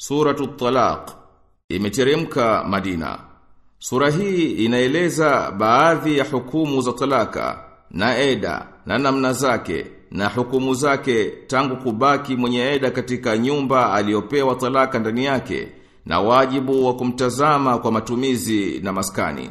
Suratu Talaq imeteremka Madina. Sura hii inaeleza baadhi ya hukumu za talaka na eda na namna zake na hukumu zake tangu kubaki mwenye eda katika nyumba aliyopewa talaka ndani yake na wajibu wa kumtazama kwa matumizi na maskani.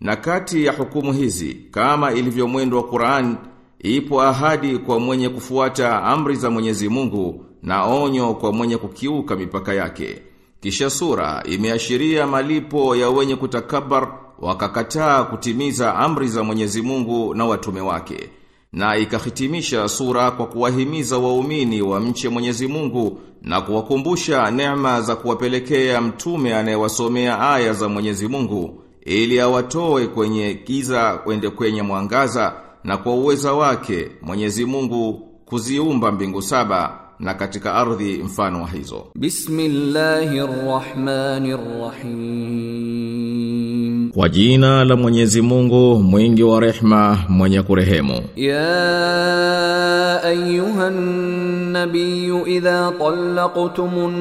Na kati ya hukumu hizi kama ilivyo mwendo wa Qur'an ipo ahadi kwa mwenye kufuata amri za Mwenyezi Mungu na onyo kwa mwenye kukiuka mipaka yake. Kisha sura imeashiria malipo ya wenye kutakabar wakakataa kutimiza amri za Mwenyezi Mungu na watume wake. Na ikahitimisha sura kwa kuwahimiza waumini wa mche Mwenyezi Mungu na kuwakumbusha neema za kuwapelekea mtume anayewasomea aya za Mwenyezi Mungu ili awatoe kwenye giza kwende kwenye mwangaza na kwa uweza wake Mwenyezi Mungu kuziumba mbingu saba na katika ardhi mfano wa hizo. Bismillahirrahmanirrahim. Kwa jina la Mwenyezi Mungu mwingi wa rehma mwenye kurehemu. Ya ayyuhan nabiyyu idha talaqtumun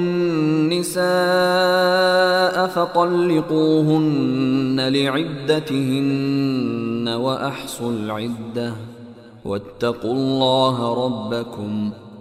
nisaa fatalliquhunna li'iddatihinna wa ahsul 'iddah wattaqullaha rabbakum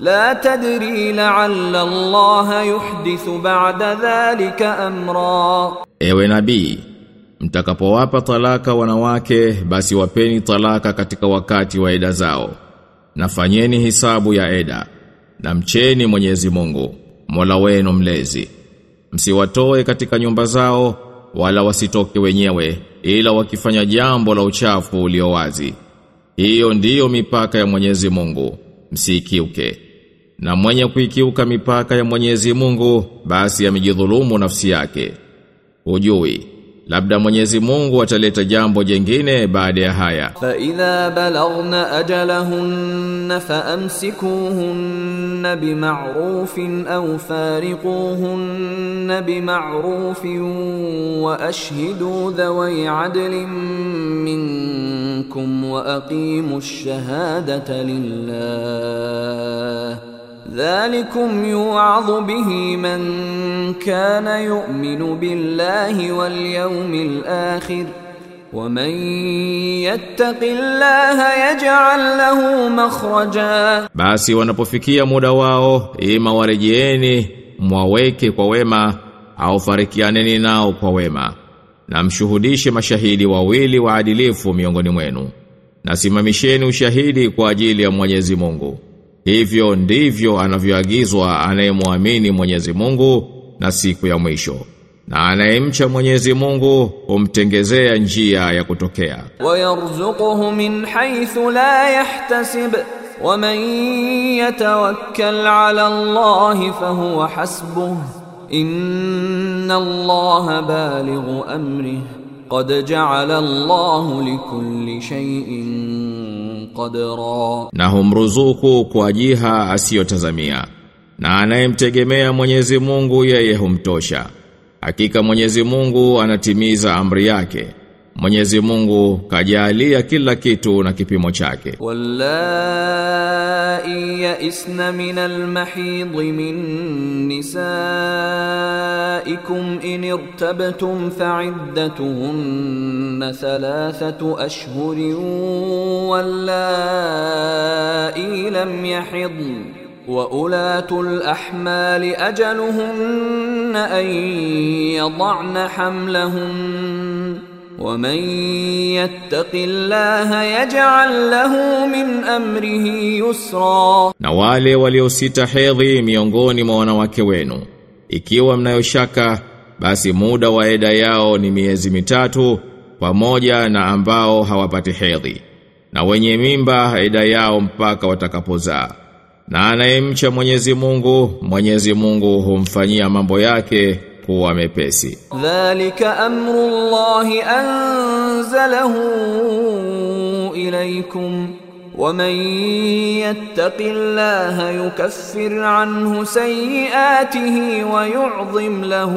la tadri la'alla Allah yuhdithu ba'da dhalika amra Ewe nabii mtakapowapa talaka wanawake basi wapeni talaka katika wakati wa eda zao. Nafanyeni hisabu ya eda na mcheni Mwenyezi Mungu Mola wenu mlezi. Msiwatoe katika nyumba zao wala wasitoke wenyewe ila wakifanya jambo la uchafu ulio wazi. Hiyo ndiyo mipaka ya Mwenyezi Mungu msikiuke na mwenye kuikiuka mipaka ya Mwenyezi Mungu basi amejidhulumu nafsi yake. Hujui labda Mwenyezi Mungu ataleta jambo jengine baada ya haya. Fa idha balagna ajalahunna faamsikuhunna bima'rufin aw fariquhunna bima'rufin wa ashhidu dhawi 'adlin minkum wa aqimu ash-shahadata lillah ذلكم يوعظ به من كان يؤمن بالله واليوم الآخر ومن يتق الله يجعل له مخرجا basi wanapofikia muda wao ima warejeeni mwaweke kwa wema au farikianeni nao kwa wema na mshuhudishe mashahidi wawili waadilifu miongoni mwenu na simamisheni ushahidi kwa ajili ya Mwenyezi Mungu Hivyo ndivyo anavyoagizwa anayemwamini Mwenyezi Mungu na siku ya mwisho. Na anayemcha Mwenyezi Mungu umtengezea njia ya kutokea. Wayarzuquhu min haythu la yahtasib wa man yatawakkal ala Allah fahuwa hasbuh inna Allah balighu amrihi قد جعل الله لكل شيء قدرا na humruzuku kwa jiha asiyotazamia na anayemtegemea Mwenyezi Mungu yeye humtosha. Hakika Mwenyezi Mungu anatimiza amri yake. Mwenyezi Mungu kajalia kila kitu na kipimo chake. Wallahi yaisna min almahid min nisaikum in irtabtum fa'iddatuhunna thalathatu ashhurin wallahi lam yahidna وَأُولَاتُ الْأَحْمَالِ أَجَلُهُنَّ أَن يَضَعْنَ حَمْلَهُنَّ ومن يتق الله يجعل له من امره يسرا Na wale waliosita hedhi miongoni mwa wanawake wenu, ikiwa mnayoshaka basi muda wa eda yao ni miezi mitatu pamoja na ambao hawapati hedhi. Na wenye mimba eda yao mpaka watakapozaa. Na anayemcha Mwenyezi Mungu, Mwenyezi Mungu humfanyia mambo yake kuwa mepesi. ذلك أمر الله أنزله إليكم ومن يتق الله يكفر عنه سيئاته ويعظم له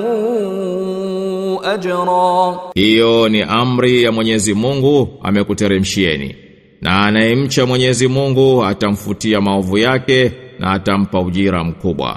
أجرا Hiyo ni amri ya Mwenyezi Mungu amekuteremshieni. Na anayemcha Mwenyezi Mungu atamfutia maovu yake na atampa ujira mkubwa.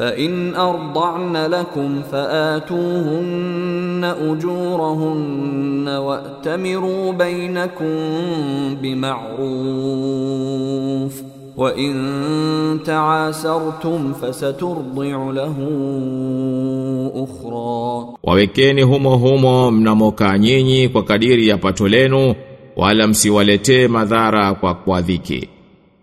فإن أرضعن لكم فآتوهن أجورهن وأتمروا بينكم بمعروف وإن تعاسرتم فسترضع له أخرى Wawekeni humo humo mnamokaa nyinyi kwa kadiri ya pato lenu wala msiwaletee madhara kwa kwa dhiki.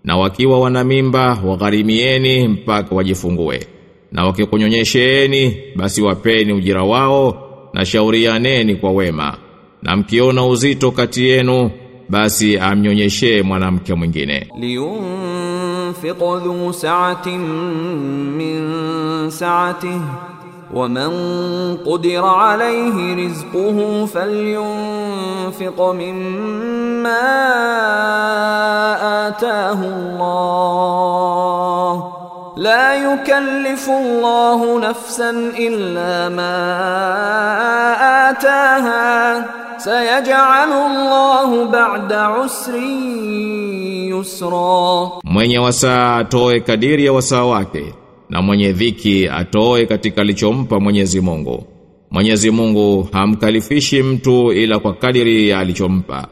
Na wakiwa wana mimba wagharimieni mpaka wajifungue. Na wakikunyonyesheeni basi wapeni ujira wao na shaurianeni kwa wema. Na mkiona uzito kati yenu basi amnyonyeshee mwanamke mwingine. لينفق ذو سعة من سعته ومن قدر عليه رزقه فلينفق مما آتاه الله لا يكلف الله نفسا illa ma ataha سيجعل الله ba'da usri yusra Mwenye wasaa atoe kadiri ya wasaa wake na mwenye dhiki atoe katika alichompa Mwenyezi Mungu Mwenyezi Mungu hamkalifishi mtu ila kwa kadiri ya alichompa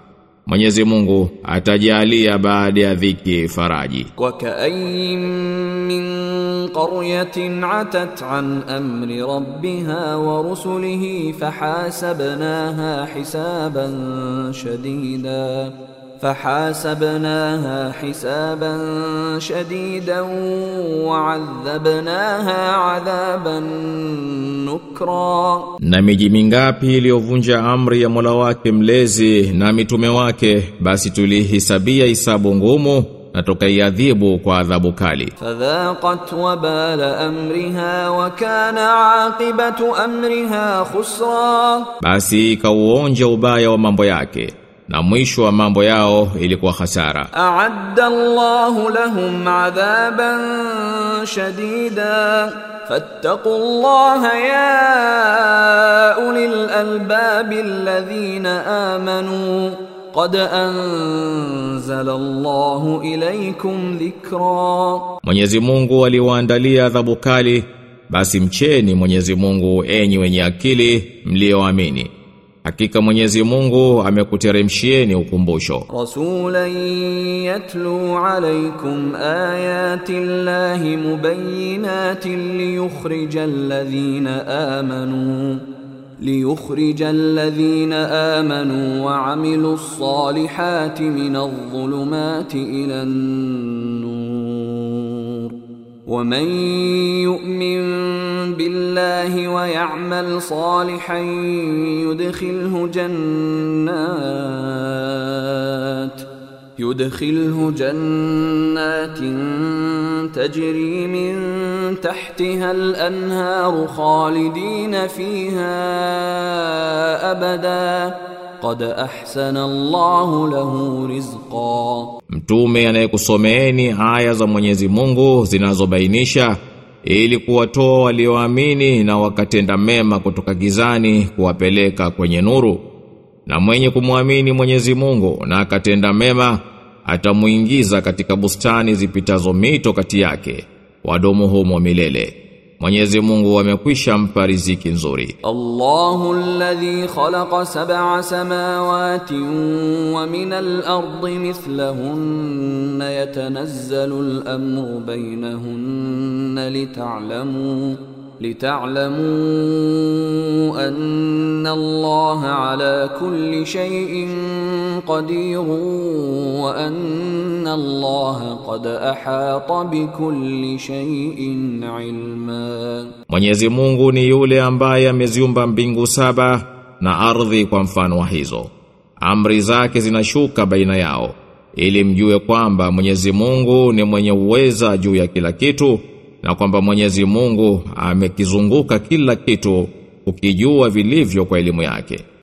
Mwenyezi Mungu atajalia baada ya dhiki faraji. وكأين من قرية عتت عن أمر ربها ورسله فحاسبناها حسابا شديدا فحاسبناها حسابا شديدا وعذبناها عذابا نكرا Na miji mingapi iliyovunja amri ya Mola wake mlezi na mitume wake basi tulihisabia hisabu ngumu na tukaiadhibu kwa adhabu kali. فذاقت وبال أمرها وكان عاقبة أمرها خسرا Basi ikauonja ubaya wa mambo yake na mwisho wa mambo yao ilikuwa hasara. A'adda Allahu lahum 'adaban shadida fattaqullaha ya ulil albab alladhina amanu qad anzala Allahu ilaykum dhikra, Mwenyezi Mungu aliwaandalia adhabu kali, basi mcheni Mwenyezi Mungu enyi wenye akili mlioamini. Hakika Mwenyezi Mungu amekuteremshieni ukumbusho. رسولا يتلو عليكم آيات الله مبينات ليخرج الذين آمنوا ليخرج الذين آمنوا وعملوا الصالحات من الظلمات إلى النور ومن يؤمن بالله ويعمل صالحا يدخله جنات يدخله جنات تجري من تحتها الأنهار خالدين فيها أبدا قد أحسن الله له رزقا Mtume anayekusomeeni aya za Mwenyezi Mungu zinazobainisha ili kuwatoa walioamini na wakatenda mema kutoka gizani kuwapeleka kwenye nuru. Na mwenye kumwamini Mwenyezi Mungu na akatenda mema atamuingiza katika bustani zipitazo mito kati yake wadomo humo milele. Mwenyezi Mungu amekwisha mpa riziki nzuri. الله الذي خلق سبع سماوات ومن الأرض مثلهن يتنزل الأمر بينهن لتعلموا لتعلموا أن الله على كل شيء قدير وأن الله قد أحاط بكل شيء علما Mwenyezi Mungu ni yule ambaye ameziumba mbingu saba na ardhi kwa mfano wa hizo. Amri zake zinashuka baina yao ili mjue kwamba Mwenyezi Mungu ni mwenye uweza juu ya kila kitu na kwamba Mwenyezi Mungu amekizunguka kila kitu ukijua vilivyo kwa elimu yake.